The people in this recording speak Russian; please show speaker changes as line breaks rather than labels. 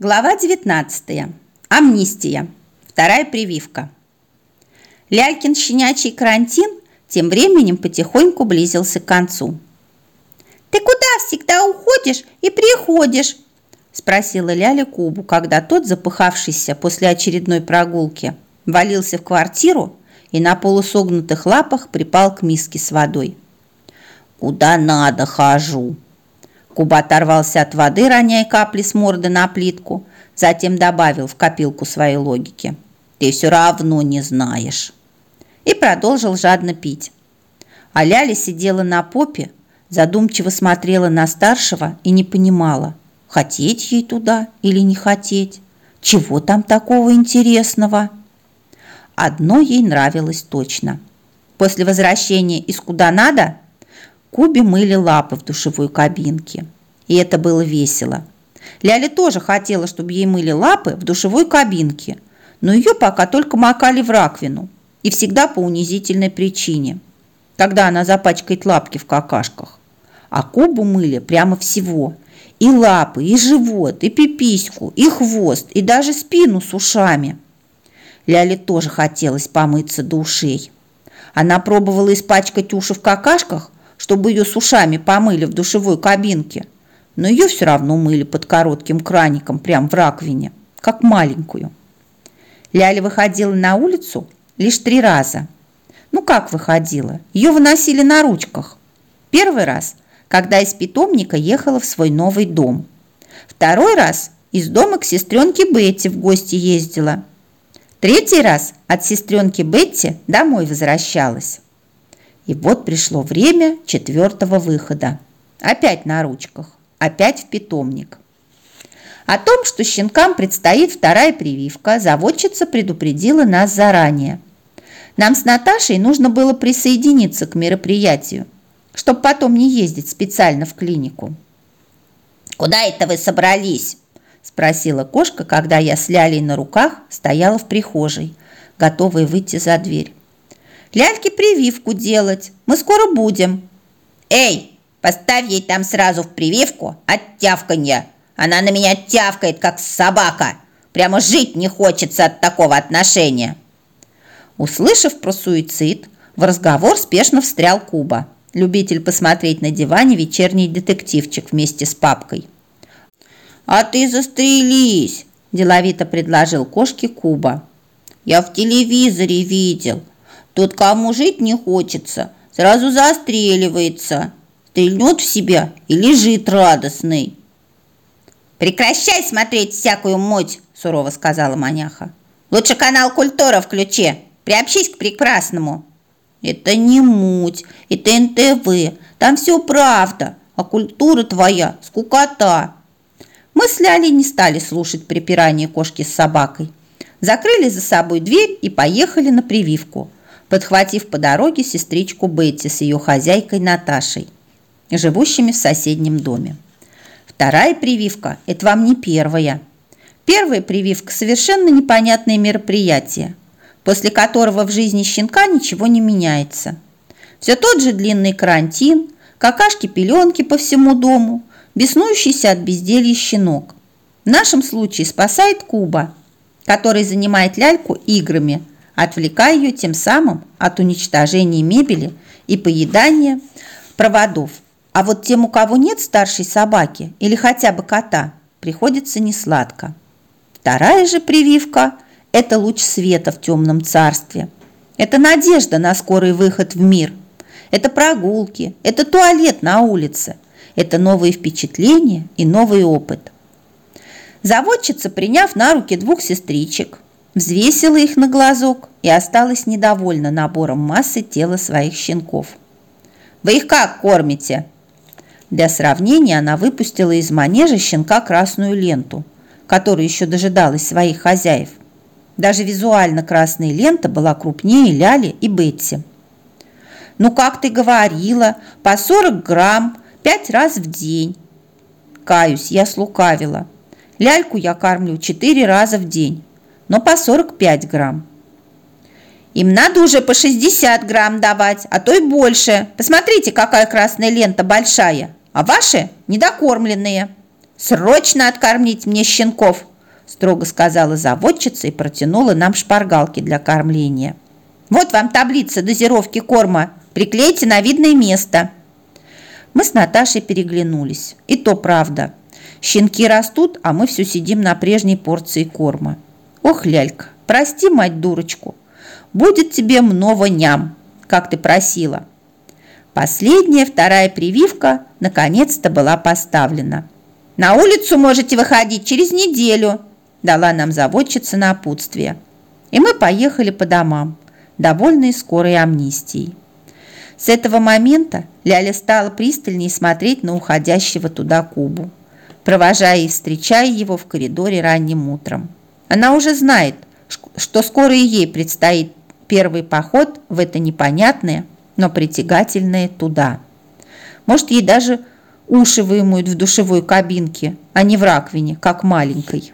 Глава 19. Амнистия. Вторая прививка. Лялькин щенячий карантин тем временем потихоньку близился к концу.
«Ты куда всегда уходишь и приходишь?»
спросила Ляля Кубу, когда тот, запыхавшийся после очередной прогулки, валился в квартиру и на полусогнутых лапах припал к миске с водой.
«Куда надо хожу»,
Куба оторвался от воды, роняя капли с морды на плитку, затем добавил в копилку своей логики.
«Ты все равно не знаешь».
И продолжил жадно пить. А Ляля сидела на попе, задумчиво смотрела на старшего и не понимала, хотеть ей туда или не хотеть. Чего там такого интересного? Одно ей нравилось точно. После возвращения из куда надо – Кубе мыли лапы в душевой кабинке. И это было весело. Ляля тоже хотела, чтобы ей мыли лапы в душевой кабинке, но ее пока только макали в раковину. И всегда по унизительной причине, когда она запачкает лапки в какашках. А Кубу мыли прямо всего. И лапы, и живот, и пипиську, и хвост, и даже спину с ушами. Ляле тоже хотелось помыться до ушей. Она пробовала испачкать уши в какашках, чтобы ее с ушами помыли в душевой кабинке, но ее все равно мыли под коротким краником прямо в раковине, как маленькую. Ляля выходила на улицу лишь три раза. Ну как выходила? Ее выносили на ручках. Первый раз, когда из питомника ехала в свой новый дом. Второй раз из дома к сестренке Бетти в гости ездила. Третий раз от сестренки Бетти домой возвращалась. И вот пришло время четвертого выхода. Опять на ручках, опять в питомник. О том, что щенкам предстоит вторая прививка, заводчица предупредила нас заранее. Нам с Наташей нужно было присоединиться к мероприятию, чтобы потом не ездить специально в клинику.
«Куда это вы собрались?» – спросила кошка, когда я с Лялей на руках стояла в прихожей, готовая выйти за дверь.
Ляльке прививку делать. Мы скоро будем».
«Эй, поставь ей там сразу в прививку от тявканья. Она на меня тявкает, как собака. Прямо жить не хочется от такого отношения».
Услышав про суицид, в разговор спешно встрял Куба, любитель посмотреть на диване вечерний детективчик вместе с папкой.
«А ты застрелись!» – деловито предложил кошке Куба. «Я в телевизоре видел. Тот, кому жить не хочется, сразу застреливается, стрельнет в себя и лежит радостный.
«Прекращай смотреть всякую муть!» – сурово сказала маняха. «Лучше канал «Культура» включи, приобщись к прекрасному».
«Это не муть, это НТВ, там все правда, а культура твоя – скукота».
Мы с Лялей не стали слушать припирание кошки с собакой. Закрыли за собой дверь и поехали на прививку – подхватив по дороге сестричку Бетти с ее хозяйкой Наташей, живущими в соседнем доме. Вторая прививка – это вам не первая. Первая прививка – совершенно непонятное мероприятие, после которого в жизни щенка ничего не меняется. Все тот же длинный карантин, какашки-пеленки по всему дому, беснующийся от безделья щенок. В нашем случае спасает Куба, который занимает ляльку играми – отвлекая ее тем самым от уничтожения мебели и поедания проводов. А вот тем, у кого нет старшей собаки или хотя бы кота, приходится несладко. Вторая же прививка – это луч света в темном царстве. Это надежда на скорый выход в мир. Это прогулки, это туалет на улице. Это новые впечатления и новый опыт. Заводчица, приняв на руки двух сестричек, взвесила их на глазок и осталась недовольна набором массы тела своих щенков. «Вы их как кормите?» Для сравнения она выпустила из манежа щенка красную ленту, которая еще дожидалась своих хозяев. Даже визуально красная лента была крупнее Ляли и Бетти. «Ну, как ты говорила, по 40 грамм, пять раз в день». Каюсь, я слукавила. Ляльку я кормлю четыре раза в день, но по 45 грамм. Им надо уже по 60 грамм давать, а то и больше. Посмотрите, какая красная лента большая, а ваши недокормленные. Срочно откормить мне щенков!» строго сказала заводчица и протянула нам шпаргалки для кормления. «Вот вам таблица дозировки корма. Приклейте на видное место». Мы с Наташей переглянулись. И то правда. Щенки растут, а мы все сидим на прежней порции корма. Ох, лялька, прости, мать дурочку. Будет тебе много ням, как ты просила. Последняя, вторая прививка наконец-то была поставлена. На улицу можете выходить через неделю, дала нам заводчица на опутствие. И мы поехали по домам, довольные скорой амнистией. С этого момента Ляля стала пристальнее смотреть на уходящего туда Кубу, провожая и встречая его в коридоре ранним утром. Она уже знает, что скоро и ей предстоит первый поход в это непонятное, но притягательное туда. Может, ей даже уши вымоют в душевой кабинке, а не в раковине, как маленькой.